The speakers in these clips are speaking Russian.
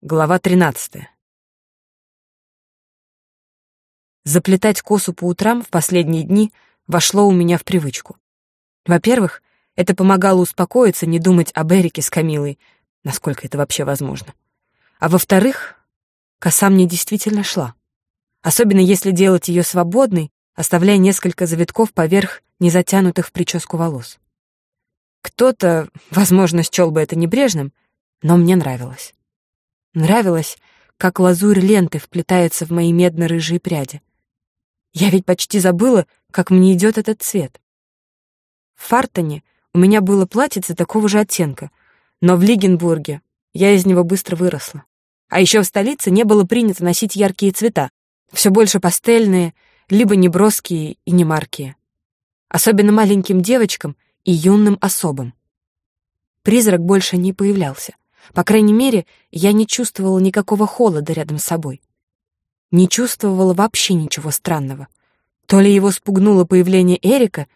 Глава 13. Заплетать косу по утрам в последние дни вошло у меня в привычку. Во-первых, это помогало успокоиться, не думать об Эрике с Камилой, насколько это вообще возможно. А во-вторых, коса мне действительно шла. Особенно если делать ее свободной, оставляя несколько завитков поверх незатянутых в прическу волос. Кто-то, возможно, счел бы это небрежным, но мне нравилось. Нравилось, как лазурь ленты вплетается в мои медно-рыжие пряди. Я ведь почти забыла, как мне идет этот цвет. В Фартоне у меня было платьице такого же оттенка, но в Лигенбурге я из него быстро выросла. А еще в столице не было принято носить яркие цвета, все больше пастельные, либо неброские и немаркие. Особенно маленьким девочкам и юным особам. Призрак больше не появлялся. По крайней мере, я не чувствовала никакого холода рядом с собой. Не чувствовала вообще ничего странного. То ли его спугнуло появление Эрика,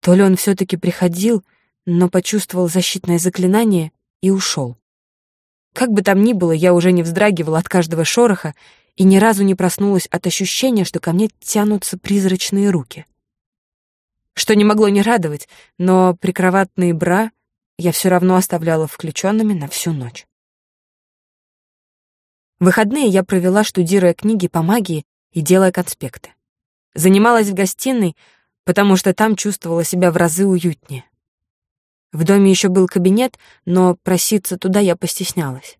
то ли он все-таки приходил, но почувствовал защитное заклинание и ушел. Как бы там ни было, я уже не вздрагивала от каждого шороха и ни разу не проснулась от ощущения, что ко мне тянутся призрачные руки. Что не могло не радовать, но прикроватные бра я все равно оставляла включенными на всю ночь. выходные я провела, штудируя книги по магии и делая конспекты. Занималась в гостиной, потому что там чувствовала себя в разы уютнее. В доме еще был кабинет, но проситься туда я постеснялась.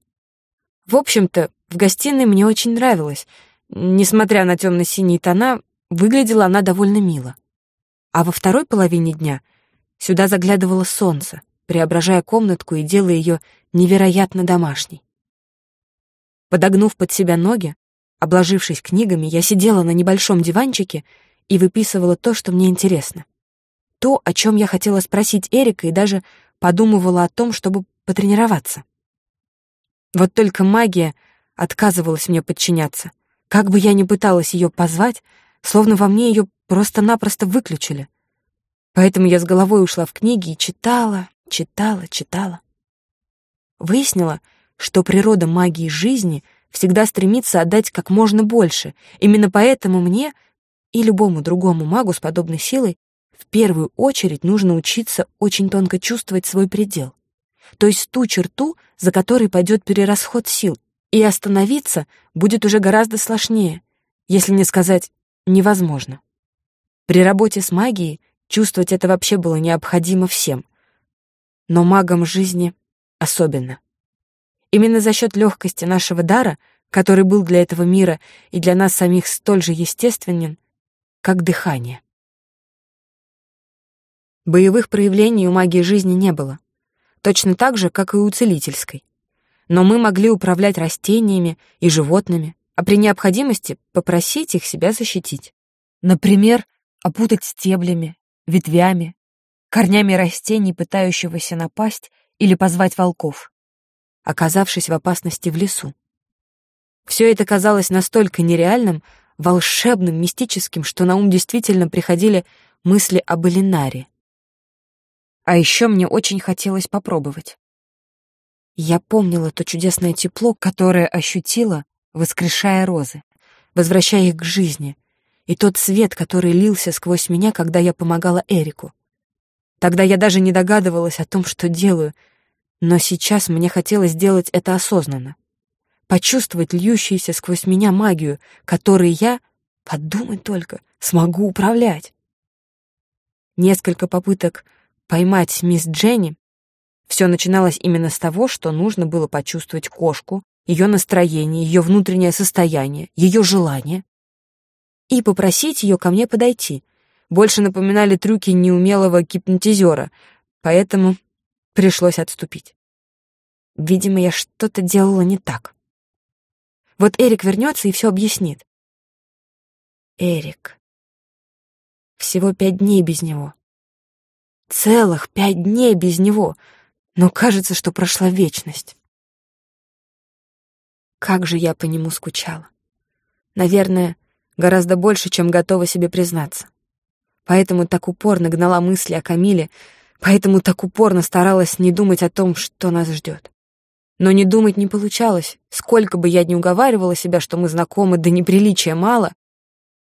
В общем-то, в гостиной мне очень нравилось. Несмотря на темно-синие тона, выглядела она довольно мило. А во второй половине дня сюда заглядывало солнце — преображая комнатку и делая ее невероятно домашней. Подогнув под себя ноги, обложившись книгами, я сидела на небольшом диванчике и выписывала то, что мне интересно. То, о чем я хотела спросить Эрика, и даже подумывала о том, чтобы потренироваться. Вот только магия отказывалась мне подчиняться. Как бы я ни пыталась ее позвать, словно во мне ее просто-напросто выключили. Поэтому я с головой ушла в книги и читала, читала, читала. Выяснила, что природа магии жизни всегда стремится отдать как можно больше. Именно поэтому мне и любому другому магу с подобной силой в первую очередь нужно учиться очень тонко чувствовать свой предел. То есть ту черту, за которой пойдет перерасход сил, и остановиться будет уже гораздо сложнее, если не сказать невозможно. При работе с магией чувствовать это вообще было необходимо всем, но магам жизни особенно. Именно за счет легкости нашего дара, который был для этого мира и для нас самих столь же естественен, как дыхание. Боевых проявлений у магии жизни не было, точно так же, как и у целительской. Но мы могли управлять растениями и животными, а при необходимости попросить их себя защитить. Например, опутать стеблями, ветвями, корнями растений, пытающегося напасть или позвать волков, оказавшись в опасности в лесу. Все это казалось настолько нереальным, волшебным, мистическим, что на ум действительно приходили мысли об Элинаре. А еще мне очень хотелось попробовать. Я помнила то чудесное тепло, которое ощутила, воскрешая розы, возвращая их к жизни, и тот свет, который лился сквозь меня, когда я помогала Эрику. Тогда я даже не догадывалась о том, что делаю, но сейчас мне хотелось сделать это осознанно. Почувствовать льющуюся сквозь меня магию, которой я, подумать только, смогу управлять. Несколько попыток поймать мисс Дженни. Все начиналось именно с того, что нужно было почувствовать кошку, ее настроение, ее внутреннее состояние, ее желание, и попросить ее ко мне подойти — больше напоминали трюки неумелого гипнотизера, поэтому пришлось отступить. Видимо, я что-то делала не так. Вот Эрик вернется и все объяснит. Эрик. Всего пять дней без него. Целых пять дней без него, но кажется, что прошла вечность. Как же я по нему скучала. Наверное, гораздо больше, чем готова себе признаться поэтому так упорно гнала мысли о Камиле, поэтому так упорно старалась не думать о том, что нас ждет. Но не думать не получалось. Сколько бы я ни уговаривала себя, что мы знакомы, да неприличия мало,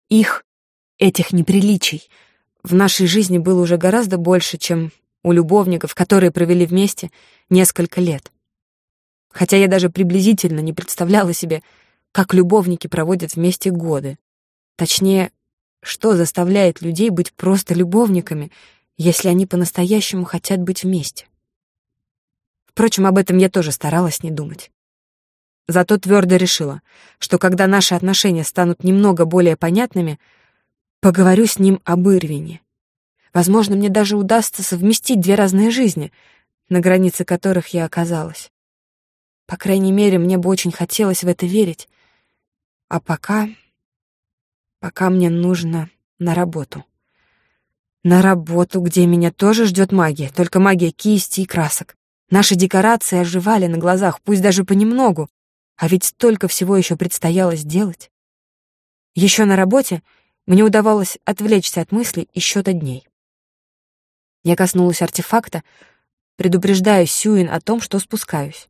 их, этих неприличий, в нашей жизни было уже гораздо больше, чем у любовников, которые провели вместе несколько лет. Хотя я даже приблизительно не представляла себе, как любовники проводят вместе годы. Точнее, что заставляет людей быть просто любовниками, если они по-настоящему хотят быть вместе. Впрочем, об этом я тоже старалась не думать. Зато твердо решила, что когда наши отношения станут немного более понятными, поговорю с ним об Ирвине. Возможно, мне даже удастся совместить две разные жизни, на границе которых я оказалась. По крайней мере, мне бы очень хотелось в это верить. А пока... Пока мне нужно на работу. На работу, где меня тоже ждет магия, только магия кисти и красок. Наши декорации оживали на глазах, пусть даже понемногу, а ведь столько всего еще предстояло сделать. Еще на работе мне удавалось отвлечься от мыслей и счета дней. Я коснулась артефакта, предупреждая Сюин о том, что спускаюсь.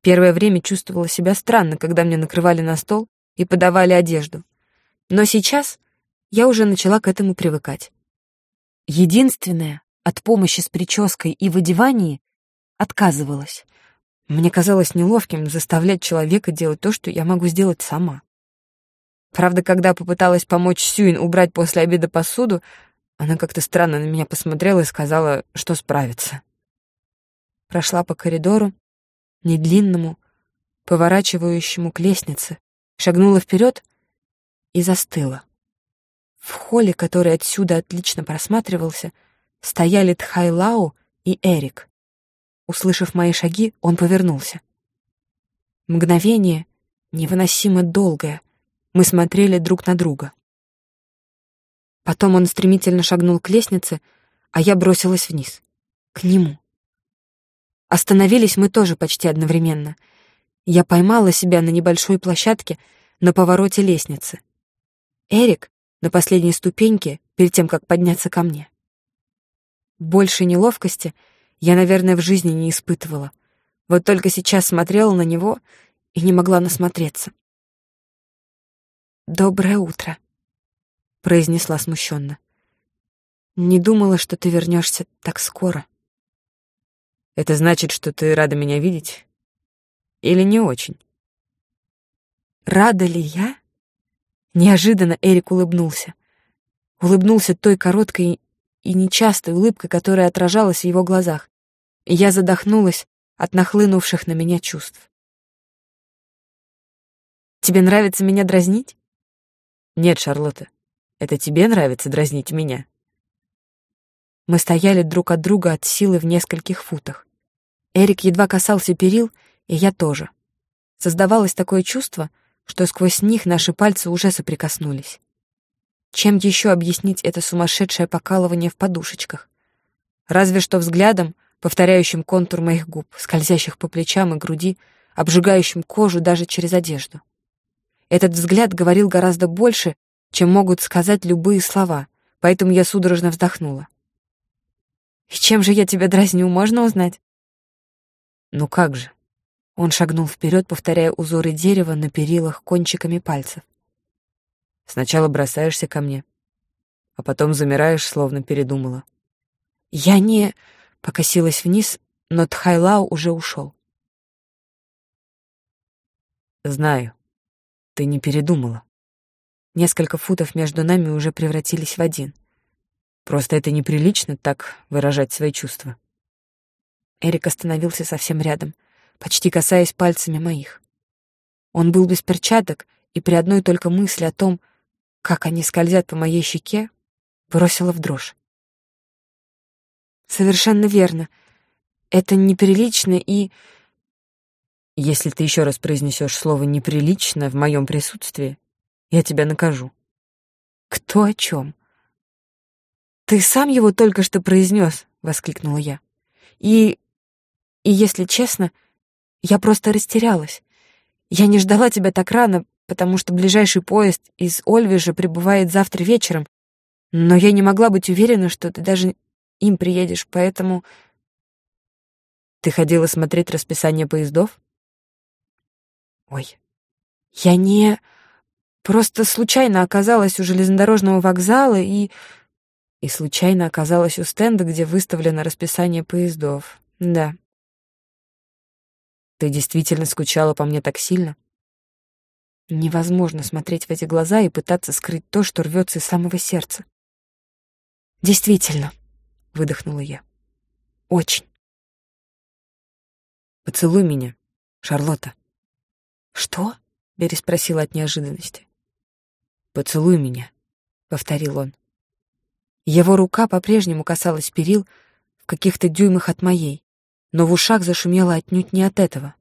Первое время чувствовала себя странно, когда мне накрывали на стол и подавали одежду. Но сейчас я уже начала к этому привыкать. Единственное, от помощи с прической и в одевании отказывалась. Мне казалось неловким заставлять человека делать то, что я могу сделать сама. Правда, когда попыталась помочь Сюин убрать после обеда посуду, она как-то странно на меня посмотрела и сказала, что справится. Прошла по коридору, недлинному, поворачивающему к лестнице, шагнула вперед и застыла. В холле, который отсюда отлично просматривался, стояли Тхайлау и Эрик. Услышав мои шаги, он повернулся. Мгновение, невыносимо долгое, мы смотрели друг на друга. Потом он стремительно шагнул к лестнице, а я бросилась вниз. К нему. Остановились мы тоже почти одновременно. Я поймала себя на небольшой площадке на повороте лестницы. Эрик на последней ступеньке, перед тем, как подняться ко мне. Больше неловкости — я, наверное, в жизни не испытывала. Вот только сейчас смотрела на него и не могла насмотреться. «Доброе утро», — произнесла смущенно. «Не думала, что ты вернешься так скоро». «Это значит, что ты рада меня видеть? Или не очень?» «Рада ли я?» Неожиданно Эрик улыбнулся. Улыбнулся той короткой и нечастой улыбкой, которая отражалась в его глазах. Я задохнулась от нахлынувших на меня чувств. «Тебе нравится меня дразнить?» «Нет, Шарлотта, это тебе нравится дразнить меня?» Мы стояли друг от друга от силы в нескольких футах. Эрик едва касался перил, и я тоже. Создавалось такое чувство, что сквозь них наши пальцы уже соприкоснулись. Чем еще объяснить это сумасшедшее покалывание в подушечках? Разве что взглядом, повторяющим контур моих губ, скользящих по плечам и груди, обжигающим кожу даже через одежду. Этот взгляд говорил гораздо больше, чем могут сказать любые слова, поэтому я судорожно вздохнула. «И чем же я тебя дразню, можно узнать?» «Ну как же?» Он шагнул вперед, повторяя узоры дерева на перилах кончиками пальцев. «Сначала бросаешься ко мне, а потом замираешь, словно передумала». «Я не...» Покосилась вниз, но Тхайлау уже ушел. «Знаю, ты не передумала. Несколько футов между нами уже превратились в один. Просто это неприлично так выражать свои чувства». Эрик остановился совсем рядом, почти касаясь пальцами моих. Он был без перчаток, и при одной только мысли о том, как они скользят по моей щеке, бросила в дрожь. Совершенно верно. Это неприлично и... Если ты еще раз произнесешь слово «неприлично» в моем присутствии, я тебя накажу. Кто о чем? Ты сам его только что произнес, воскликнула я. И... и если честно, я просто растерялась. Я не ждала тебя так рано, потому что ближайший поезд из Ольвежа прибывает завтра вечером, но я не могла быть уверена, что ты даже им приедешь, поэтому...» Ты ходила смотреть расписание поездов? Ой, я не... Просто случайно оказалась у железнодорожного вокзала и... И случайно оказалась у стенда, где выставлено расписание поездов. Да. Ты действительно скучала по мне так сильно? Невозможно смотреть в эти глаза и пытаться скрыть то, что рвется из самого сердца. «Действительно», — выдохнула я. «Очень». «Поцелуй меня, Шарлотта». «Что?» — переспросила от неожиданности. «Поцелуй меня», — повторил он. Его рука по-прежнему касалась перил в каких-то дюймах от моей, но в ушах зашумело отнюдь не от этого.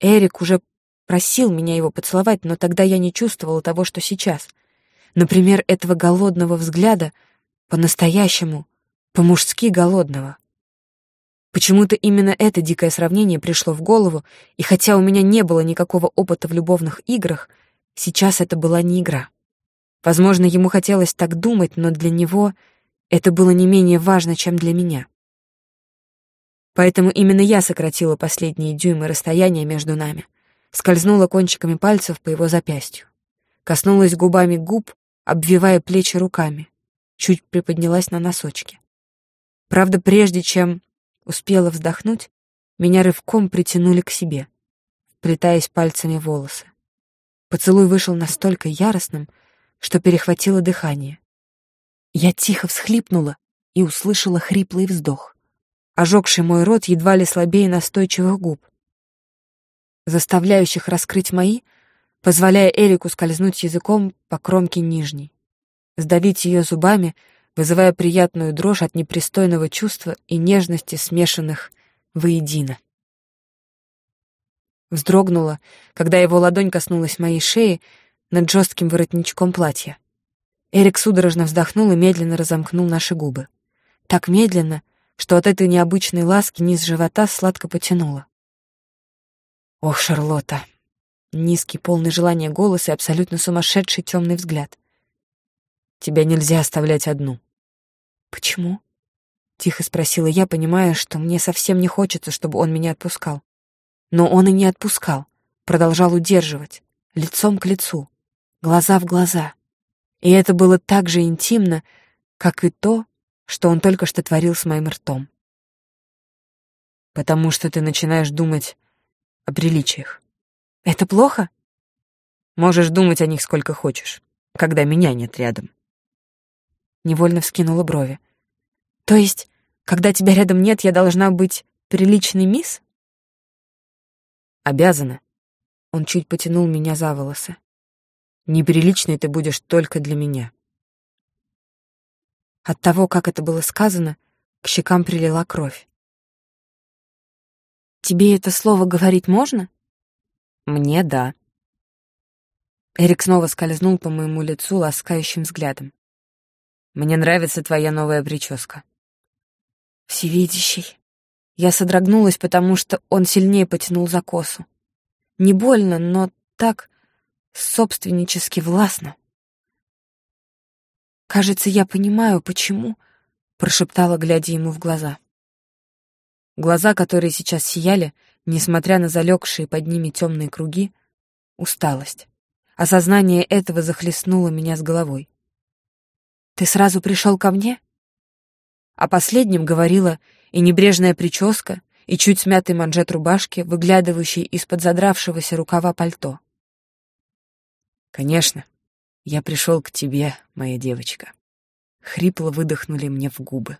Эрик уже просил меня его поцеловать, но тогда я не чувствовала того, что сейчас. Например, этого голодного взгляда, по-настоящему, по-мужски голодного. Почему-то именно это дикое сравнение пришло в голову, и хотя у меня не было никакого опыта в любовных играх, сейчас это была не игра. Возможно, ему хотелось так думать, но для него это было не менее важно, чем для меня. Поэтому именно я сократила последние дюймы расстояния между нами, скользнула кончиками пальцев по его запястью, коснулась губами губ, обвивая плечи руками, чуть приподнялась на носочки. Правда, прежде чем успела вздохнуть, меня рывком притянули к себе, вплетаясь пальцами волосы. Поцелуй вышел настолько яростным, что перехватило дыхание. Я тихо всхлипнула и услышала хриплый вздох, ожегший мой рот едва ли слабее настойчивых губ, заставляющих раскрыть мои, позволяя Эрику скользнуть языком по кромке нижней, сдавить ее зубами, вызывая приятную дрожь от непристойного чувства и нежности, смешанных воедино. Вздрогнула, когда его ладонь коснулась моей шеи, над жестким воротничком платья. Эрик судорожно вздохнул и медленно разомкнул наши губы. Так медленно, что от этой необычной ласки низ живота сладко потянуло. Ох, Шарлотта. Низкий, полный желания голос и абсолютно сумасшедший темный взгляд. Тебя нельзя оставлять одну. Почему? Тихо спросила я, понимая, что мне совсем не хочется, чтобы он меня отпускал. Но он и не отпускал, продолжал удерживать, лицом к лицу глаза в глаза. И это было так же интимно, как и то, что он только что творил с моим ртом. Потому что ты начинаешь думать о приличиях. Это плохо? Можешь думать о них сколько хочешь, когда меня нет рядом. Невольно вскинула брови. То есть, когда тебя рядом нет, я должна быть приличной мисс? Обязана. Он чуть потянул меня за волосы. Неприличной ты будешь только для меня. От того, как это было сказано, к щекам прилила кровь. «Тебе это слово говорить можно?» «Мне — да». Эрик снова скользнул по моему лицу ласкающим взглядом. «Мне нравится твоя новая прическа». «Всевидящий». Я содрогнулась, потому что он сильнее потянул за косу. Не больно, но так, собственнически властно. «Кажется, я понимаю, почему», — прошептала, глядя ему в глаза. Глаза, которые сейчас сияли, несмотря на залегшие под ними темные круги, усталость. Осознание этого захлестнуло меня с головой. «Ты сразу пришел ко мне?» О последнем говорила и небрежная прическа, и чуть смятый манжет рубашки, выглядывающий из-под задравшегося рукава пальто. Конечно, я пришел к тебе, моя девочка. Хрипло выдохнули мне в губы.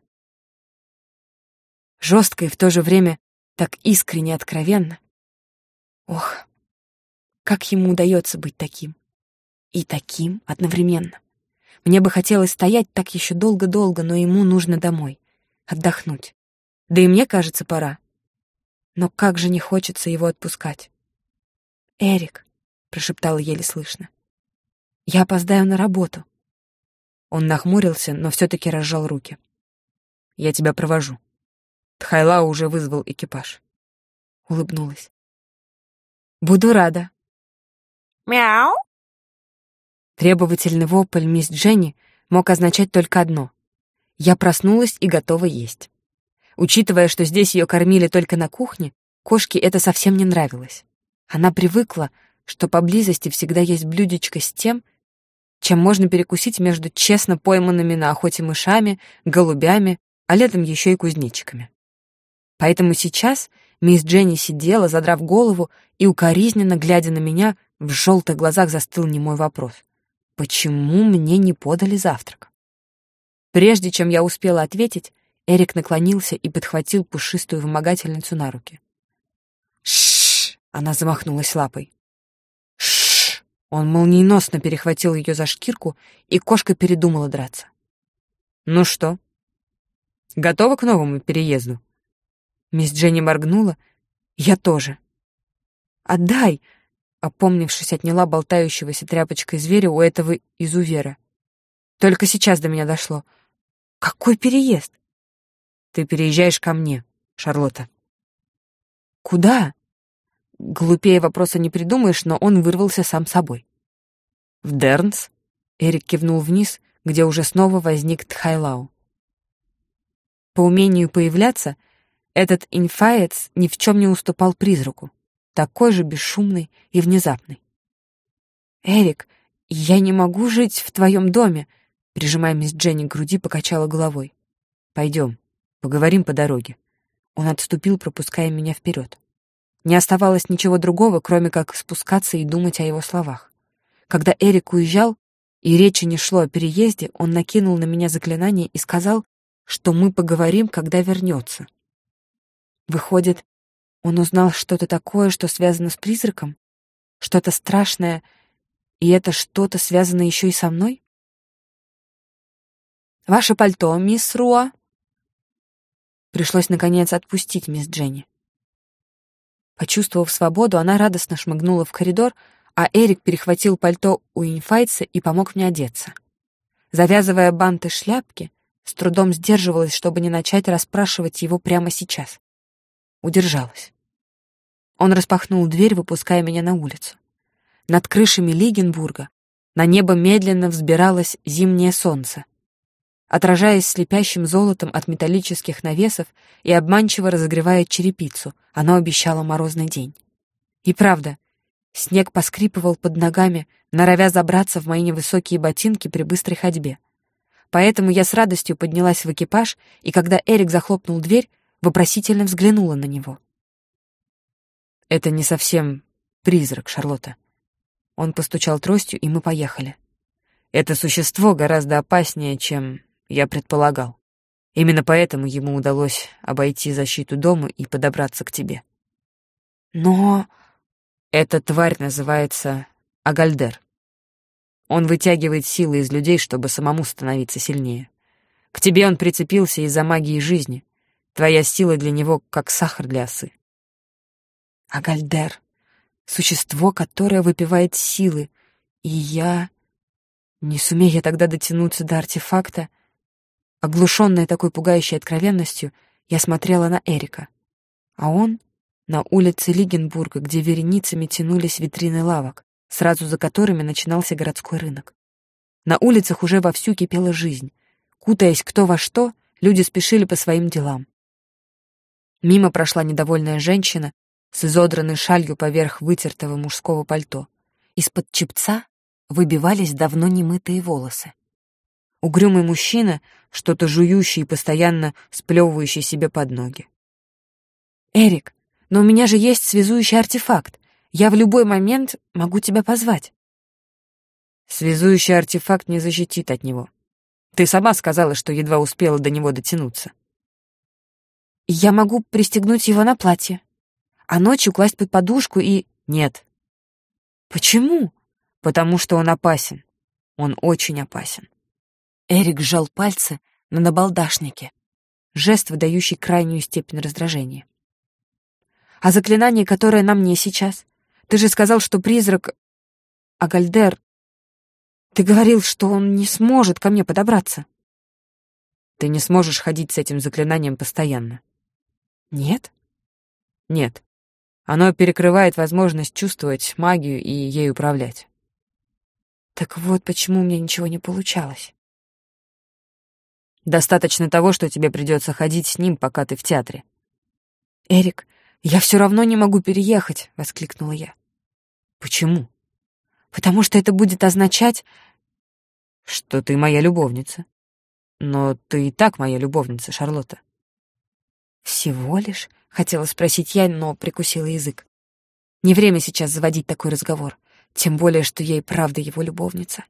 Жестко и в то же время так искренне откровенно. Ох, как ему удается быть таким. И таким одновременно. Мне бы хотелось стоять так еще долго-долго, но ему нужно домой, отдохнуть. Да и мне, кажется, пора. Но как же не хочется его отпускать. «Эрик», — прошептала еле слышно, я опоздаю на работу. Он нахмурился, но все-таки разжал руки. Я тебя провожу. Тхайла уже вызвал экипаж. Улыбнулась. Буду рада. Мяу. Требовательный вопль мисс Дженни мог означать только одно. Я проснулась и готова есть. Учитывая, что здесь ее кормили только на кухне, кошке это совсем не нравилось. Она привыкла, что поблизости всегда есть блюдечко с тем, чем можно перекусить между честно пойманными на охоте мышами, голубями, а летом еще и кузнечиками. Поэтому сейчас мисс Дженни сидела, задрав голову, и укоризненно, глядя на меня, в желтых глазах застыл немой вопрос. Почему мне не подали завтрак? Прежде чем я успела ответить, Эрик наклонился и подхватил пушистую вымогательницу на руки. Шш! Она замахнулась лапой. Он молниеносно перехватил ее за шкирку, и кошка передумала драться. Ну что? Готова к новому переезду? Мисс Дженни моргнула. Я тоже. Отдай! Опомнившись, отняла болтающегося тряпочкой зверя у этого изувера. Только сейчас до меня дошло. Какой переезд? Ты переезжаешь ко мне, Шарлотта. Куда? Глупее вопроса не придумаешь, но он вырвался сам собой. В Дернс? Эрик кивнул вниз, где уже снова возник Тхайлау. По умению появляться, этот инфаец ни в чем не уступал призраку, такой же бесшумный и внезапный. «Эрик, я не могу жить в твоем доме», прижимая мисс Дженни к груди, покачала головой. «Пойдем, поговорим по дороге». Он отступил, пропуская меня вперед. Не оставалось ничего другого, кроме как спускаться и думать о его словах. Когда Эрик уезжал, и речи не шло о переезде, он накинул на меня заклинание и сказал, что мы поговорим, когда вернется. Выходит, он узнал что-то такое, что связано с призраком? Что-то страшное, и это что-то связано еще и со мной? «Ваше пальто, мисс Руа?» Пришлось, наконец, отпустить мисс Дженни. Почувствовав свободу, она радостно шмыгнула в коридор, а Эрик перехватил пальто у инфайца и помог мне одеться. Завязывая банты шляпки, с трудом сдерживалась, чтобы не начать расспрашивать его прямо сейчас. Удержалась. Он распахнул дверь, выпуская меня на улицу. Над крышами Лигенбурга на небо медленно взбиралось зимнее солнце — отражаясь слепящим золотом от металлических навесов и обманчиво разогревая черепицу, оно обещало морозный день. И правда, снег поскрипывал под ногами, норовя забраться в мои невысокие ботинки при быстрой ходьбе. Поэтому я с радостью поднялась в экипаж, и когда Эрик захлопнул дверь, вопросительно взглянула на него. «Это не совсем призрак, Шарлотта». Он постучал тростью, и мы поехали. «Это существо гораздо опаснее, чем я предполагал. Именно поэтому ему удалось обойти защиту дома и подобраться к тебе. Но эта тварь называется Агальдер. Он вытягивает силы из людей, чтобы самому становиться сильнее. К тебе он прицепился из-за магии жизни. Твоя сила для него как сахар для осы. Агальдер — существо, которое выпивает силы, и я... Не сумея тогда дотянуться до артефакта, Оглушенная такой пугающей откровенностью, я смотрела на Эрика. А он — на улице Лигенбурга, где вереницами тянулись витрины лавок, сразу за которыми начинался городской рынок. На улицах уже вовсю кипела жизнь. Кутаясь кто во что, люди спешили по своим делам. Мимо прошла недовольная женщина с изодранной шалью поверх вытертого мужского пальто. Из-под чепца выбивались давно немытые волосы. Угрюмый мужчина, что-то жующий и постоянно сплевывающий себе под ноги. «Эрик, но у меня же есть связующий артефакт. Я в любой момент могу тебя позвать». Связующий артефакт не защитит от него. Ты сама сказала, что едва успела до него дотянуться. Я могу пристегнуть его на платье, а ночью класть под подушку и... Нет. Почему? Потому что он опасен. Он очень опасен. Эрик сжал пальцы на набалдашнике, жест, выдающий крайнюю степень раздражения. «А заклинание, которое на мне сейчас? Ты же сказал, что призрак... А Гальдер... Ты говорил, что он не сможет ко мне подобраться». «Ты не сможешь ходить с этим заклинанием постоянно». «Нет?» «Нет. Оно перекрывает возможность чувствовать магию и ей управлять». «Так вот почему у меня ничего не получалось». Достаточно того, что тебе придется ходить с ним, пока ты в театре. «Эрик, я все равно не могу переехать», — воскликнула я. «Почему?» «Потому что это будет означать...» «Что ты моя любовница. Но ты и так моя любовница, Шарлотта». «Всего лишь?» — хотела спросить я, но прикусила язык. Не время сейчас заводить такой разговор, тем более, что я и правда его любовница.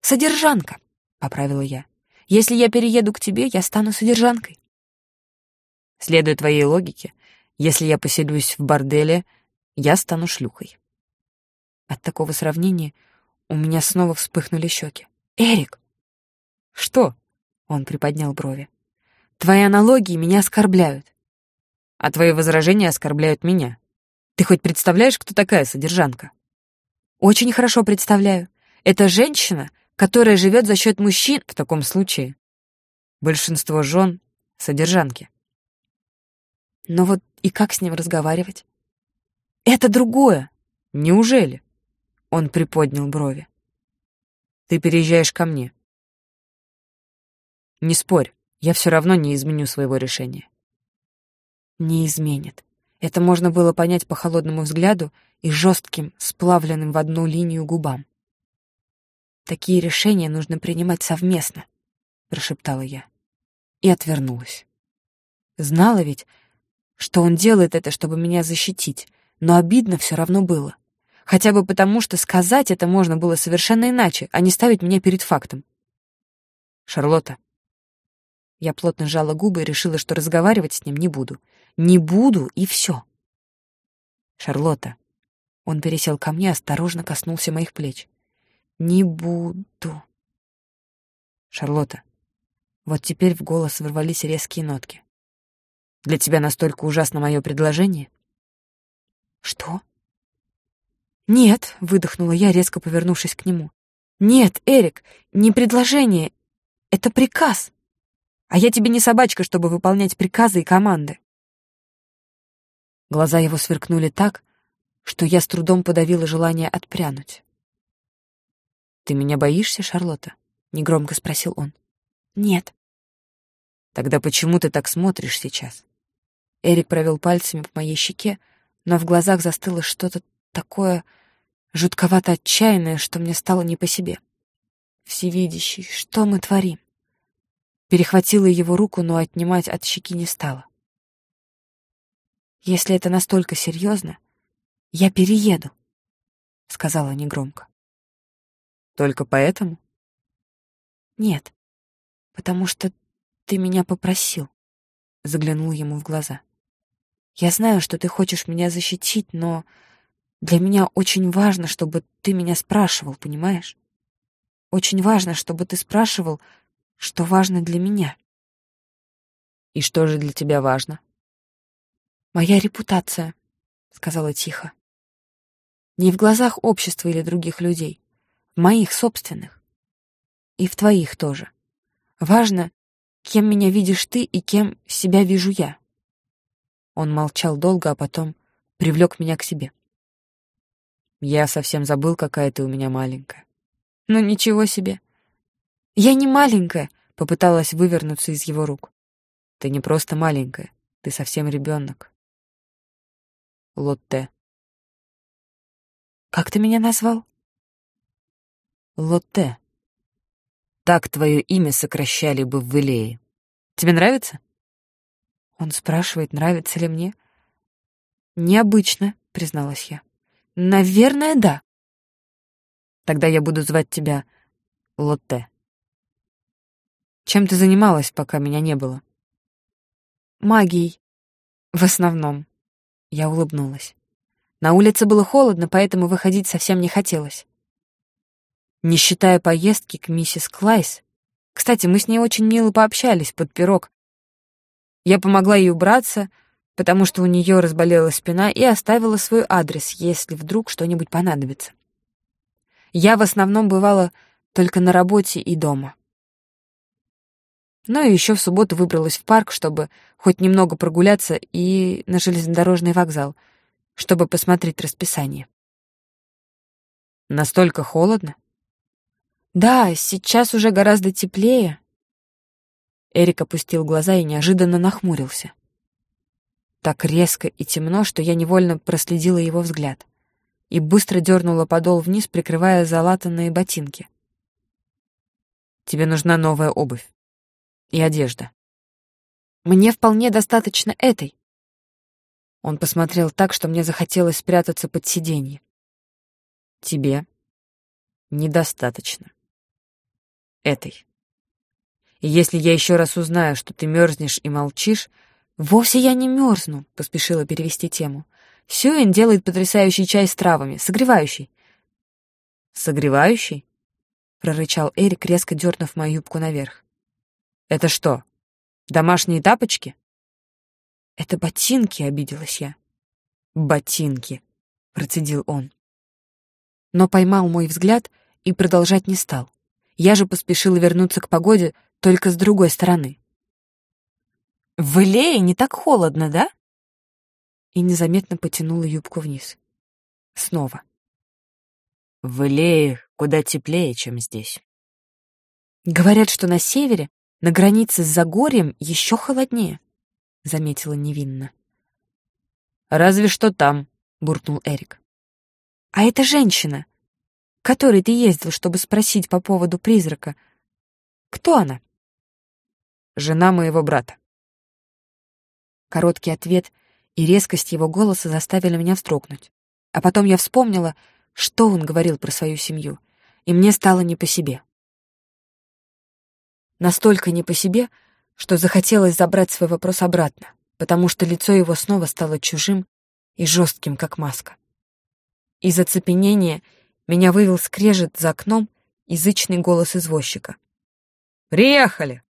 «Содержанка», — поправила я. «Если я перееду к тебе, я стану содержанкой». Следуя твоей логике, если я поселюсь в борделе, я стану шлюхой. От такого сравнения у меня снова вспыхнули щеки. «Эрик!» «Что?» — он приподнял брови. «Твои аналогии меня оскорбляют». «А твои возражения оскорбляют меня. Ты хоть представляешь, кто такая содержанка?» «Очень хорошо представляю. Это женщина, которая живет за счет мужчин в таком случае. Большинство жен — содержанки. Но вот и как с ним разговаривать? Это другое. Неужели? Он приподнял брови. Ты переезжаешь ко мне. Не спорь, я все равно не изменю своего решения. Не изменит. Это можно было понять по холодному взгляду и жестким, сплавленным в одну линию губам. Такие решения нужно принимать совместно, прошептала я и отвернулась. Знала ведь, что он делает это, чтобы меня защитить, но обидно все равно было. Хотя бы потому, что сказать это можно было совершенно иначе, а не ставить меня перед фактом. «Шарлотта». Я плотно сжала губы и решила, что разговаривать с ним не буду. Не буду, и все. «Шарлотта». Он пересел ко мне, осторожно коснулся моих плеч. «Не буду». «Шарлотта». Вот теперь в голос ворвались резкие нотки. Для тебя настолько ужасно мое предложение?» «Что?» «Нет», — выдохнула я, резко повернувшись к нему. «Нет, Эрик, не предложение. Это приказ. А я тебе не собачка, чтобы выполнять приказы и команды». Глаза его сверкнули так, что я с трудом подавила желание отпрянуть. «Ты меня боишься, Шарлотта?» — негромко спросил он. «Нет». «Тогда почему ты так смотришь сейчас?» Эрик провел пальцами по моей щеке, но в глазах застыло что-то такое жутковато отчаянное, что мне стало не по себе. Всевидящий, что мы творим? Перехватила его руку, но отнимать от щеки не стала. Если это настолько серьезно, я перееду, сказала негромко. Только поэтому? Нет, потому что ты меня попросил, заглянул ему в глаза. Я знаю, что ты хочешь меня защитить, но для меня очень важно, чтобы ты меня спрашивал, понимаешь? Очень важно, чтобы ты спрашивал, что важно для меня. И что же для тебя важно? Моя репутация, сказала тихо. Не в глазах общества или других людей, моих собственных. И в твоих тоже. Важно, кем меня видишь ты и кем себя вижу я. Он молчал долго, а потом привлек меня к себе. Я совсем забыл, какая ты у меня маленькая. Ну ничего себе. Я не маленькая, попыталась вывернуться из его рук. Ты не просто маленькая, ты совсем ребенок. Лотте. Как ты меня назвал? Лотте. Так твое имя сокращали бы в Илее. Тебе нравится? Он спрашивает, нравится ли мне. Необычно, призналась я. Наверное, да. Тогда я буду звать тебя Лотте. Чем ты занималась, пока меня не было? Магией. В основном. Я улыбнулась. На улице было холодно, поэтому выходить совсем не хотелось. Не считая поездки к миссис Клайс. Кстати, мы с ней очень мило пообщались под пирог, я помогла ей убраться, потому что у нее разболелась спина, и оставила свой адрес, если вдруг что-нибудь понадобится. Я в основном бывала только на работе и дома. Ну и еще в субботу выбралась в парк, чтобы хоть немного прогуляться, и на железнодорожный вокзал, чтобы посмотреть расписание. Настолько холодно? Да, сейчас уже гораздо теплее. Эрик опустил глаза и неожиданно нахмурился. Так резко и темно, что я невольно проследила его взгляд и быстро дернула подол вниз, прикрывая залатанные ботинки. «Тебе нужна новая обувь и одежда». «Мне вполне достаточно этой». Он посмотрел так, что мне захотелось спрятаться под сиденье. «Тебе недостаточно. Этой. И если я еще раз узнаю, что ты мерзнешь и молчишь, «Вовсе я не мерзну», — поспешила перевести тему. «Сюэн делает потрясающий чай с травами, согревающий». «Согревающий?» — прорычал Эрик, резко дернув мою юбку наверх. «Это что, домашние тапочки?» «Это ботинки», — обиделась я. «Ботинки», — процедил он. Но поймал мой взгляд и продолжать не стал. Я же поспешила вернуться к погоде только с другой стороны. В Илее не так холодно, да? И незаметно потянула юбку вниз. Снова. В Илее куда теплее, чем здесь. Говорят, что на севере, на границе с Загорьем, еще холоднее, заметила невинно. Разве что там, буркнул Эрик. А эта женщина, которой ты ездил, чтобы спросить по поводу призрака, кто она? Жена моего брата. Короткий ответ и резкость его голоса заставили меня вздрогнуть. А потом я вспомнила, что он говорил про свою семью, и мне стало не по себе. Настолько не по себе, что захотелось забрать свой вопрос обратно, потому что лицо его снова стало чужим и жестким, как маска. Из оцепенения меня вывел скрежет за окном язычный голос извозчика. «Приехали!»